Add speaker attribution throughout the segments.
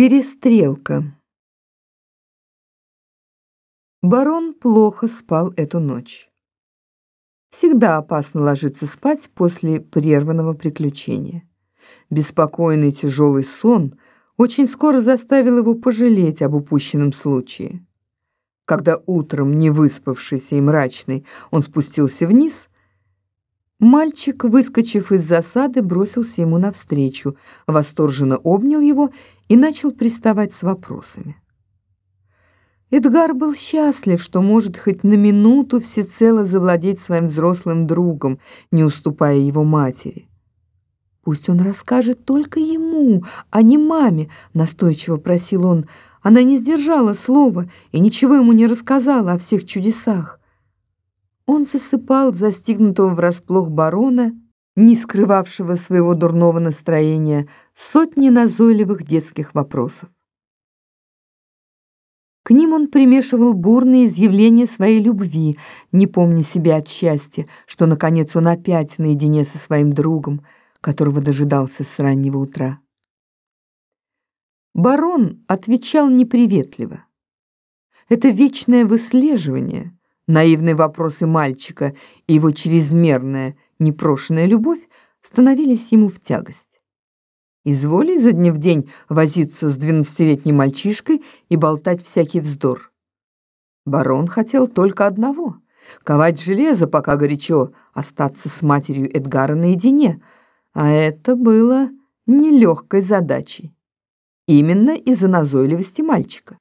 Speaker 1: Перестрелка. Барон плохо спал эту ночь. Всегда опасно ложиться спать после прерванного приключения. Беспокойный тяжелый сон очень скоро заставил его пожалеть об упущенном случае. Когда утром, не выспавшийся и мрачный, он спустился вниз, Мальчик, выскочив из засады, бросился ему навстречу, восторженно обнял его и начал приставать с вопросами. Эдгар был счастлив, что может хоть на минуту всецело завладеть своим взрослым другом, не уступая его матери. «Пусть он расскажет только ему, а не маме», — настойчиво просил он. Она не сдержала слова и ничего ему не рассказала о всех чудесах. Он засыпал застигнутого врасплох барона, не скрывавшего своего дурного настроения, сотни назойливых детских вопросов. К ним он примешивал бурные изъявления своей любви, не помня себя от счастья, что, наконец, он опять наедине со своим другом, которого дожидался с раннего утра. Барон отвечал неприветливо. Это вечное выслеживание — Наивные вопросы мальчика и его чрезмерная, непрошенная любовь становились ему в тягость. Изволи изо дня в день возиться с двенадцатилетним мальчишкой и болтать всякий вздор. Барон хотел только одного — ковать железо, пока горячо, остаться с матерью Эдгара наедине, а это было нелегкой задачей. Именно из-за назойливости мальчика.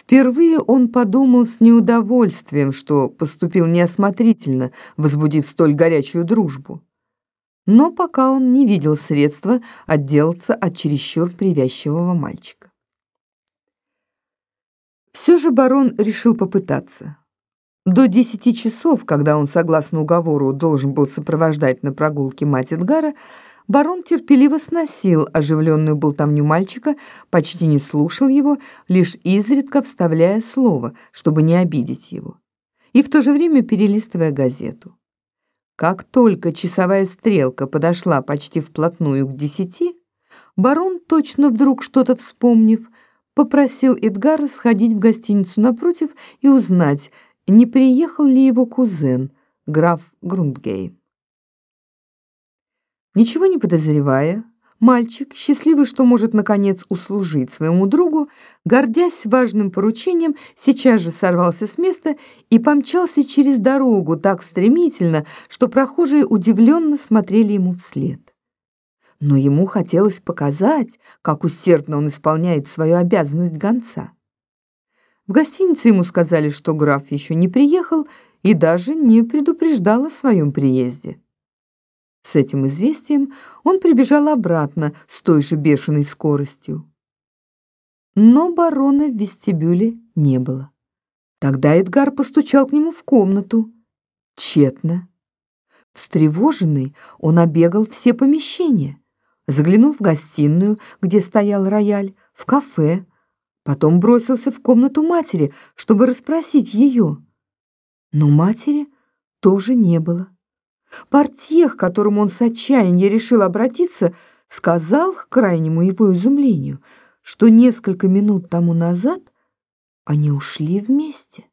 Speaker 1: Впервые он подумал с неудовольствием, что поступил неосмотрительно, возбудив столь горячую дружбу. Но пока он не видел средства отделаться от чересчур привязчивого мальчика. Все же барон решил попытаться. До десяти часов, когда он, согласно уговору, должен был сопровождать на прогулке мать Эдгара, Барон терпеливо сносил оживленную болтовню мальчика, почти не слушал его, лишь изредка вставляя слово, чтобы не обидеть его, и в то же время перелистывая газету. Как только часовая стрелка подошла почти вплотную к десяти, барон, точно вдруг что-то вспомнив, попросил Эдгара сходить в гостиницу напротив и узнать, не приехал ли его кузен, граф Грундгейм. Ничего не подозревая, мальчик, счастливый, что может наконец услужить своему другу, гордясь важным поручением, сейчас же сорвался с места и помчался через дорогу так стремительно, что прохожие удивленно смотрели ему вслед. Но ему хотелось показать, как усердно он исполняет свою обязанность гонца. В гостинице ему сказали, что граф еще не приехал и даже не предупреждал о своем приезде. С этим известием он прибежал обратно с той же бешеной скоростью. Но барона в вестибюле не было. Тогда Эдгар постучал к нему в комнату. Тщетно. Встревоженный, он обегал все помещения. Заглянул в гостиную, где стоял рояль, в кафе. Потом бросился в комнату матери, чтобы расспросить ее. Но матери тоже не было. Портьех, к которому он с отчаянием решил обратиться, сказал, к крайнему его изумлению, что несколько минут тому назад они ушли вместе.